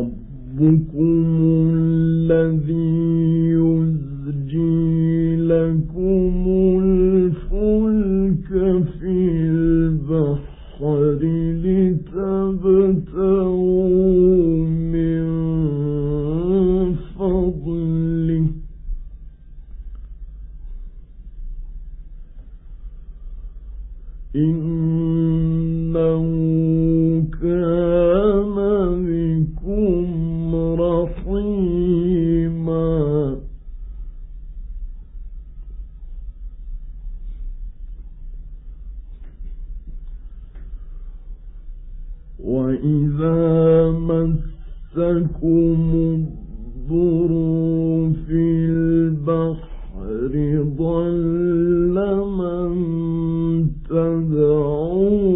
ربكم الذي يزجي لكم الفلك في البحر لتبتغوا من فضله إنه مسكم الضر في البحر ضل من تدعون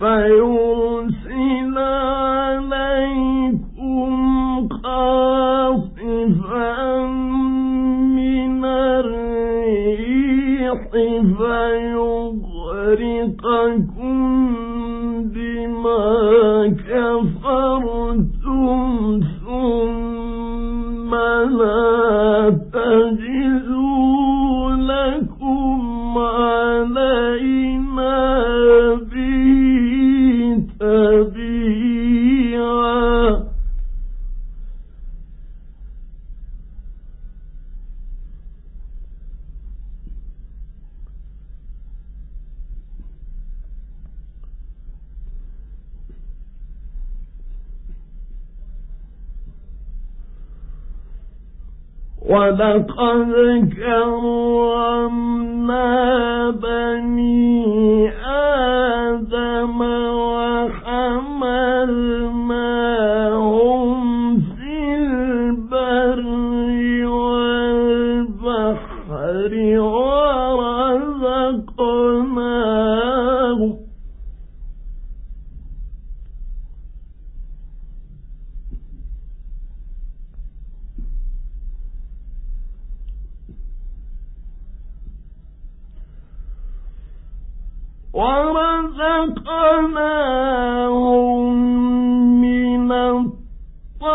فيرسل عليكم قاصفا من الريح فيغرقكم بما كفرتم. ولقد كرمنا بني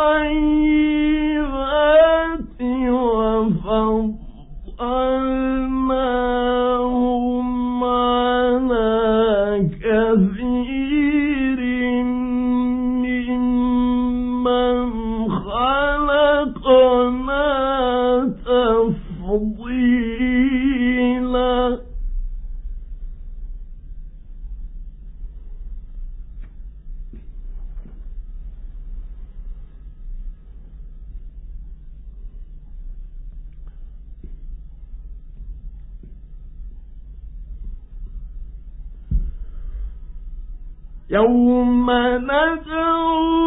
طيب يوم ندعو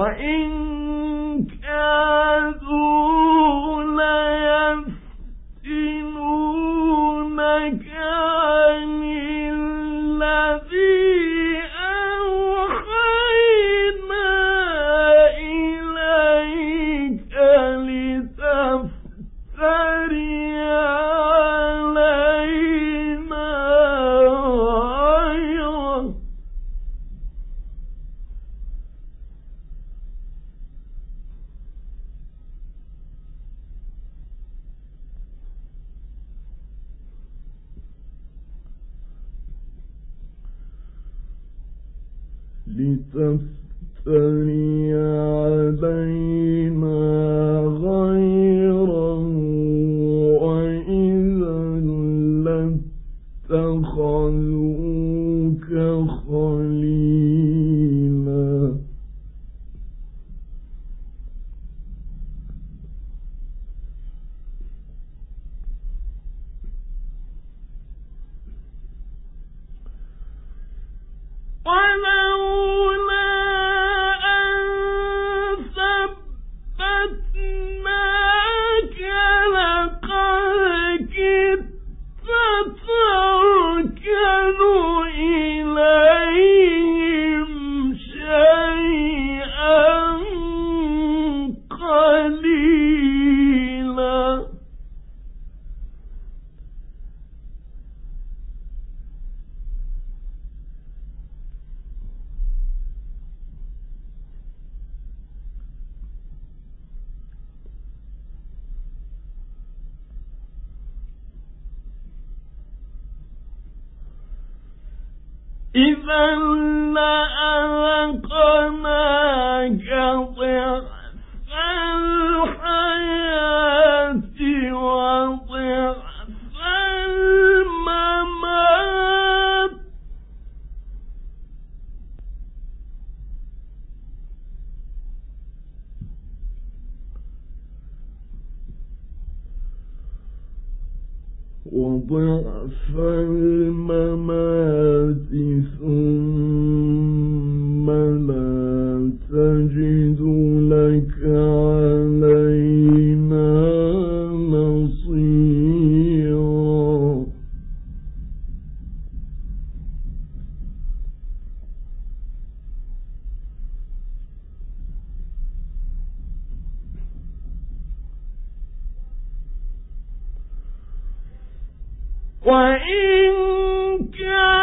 وإن كادوا لتفتري علينا غيره وإذا لاتخذوك خليلا. ولو إذا لأذقناك وضعف الممات ثم لا تجد لك 回家。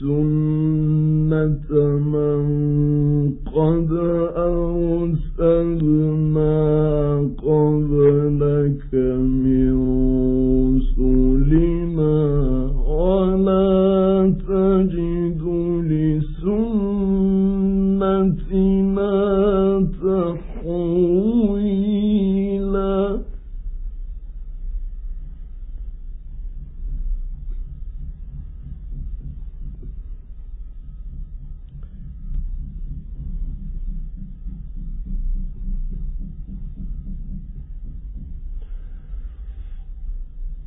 سنة من قد أرسلنا قبلك من رسلنا ولا تجد لسنتنا تحويلا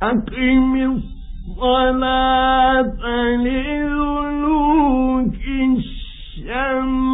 أقم الصلاة لذلوك الشمس.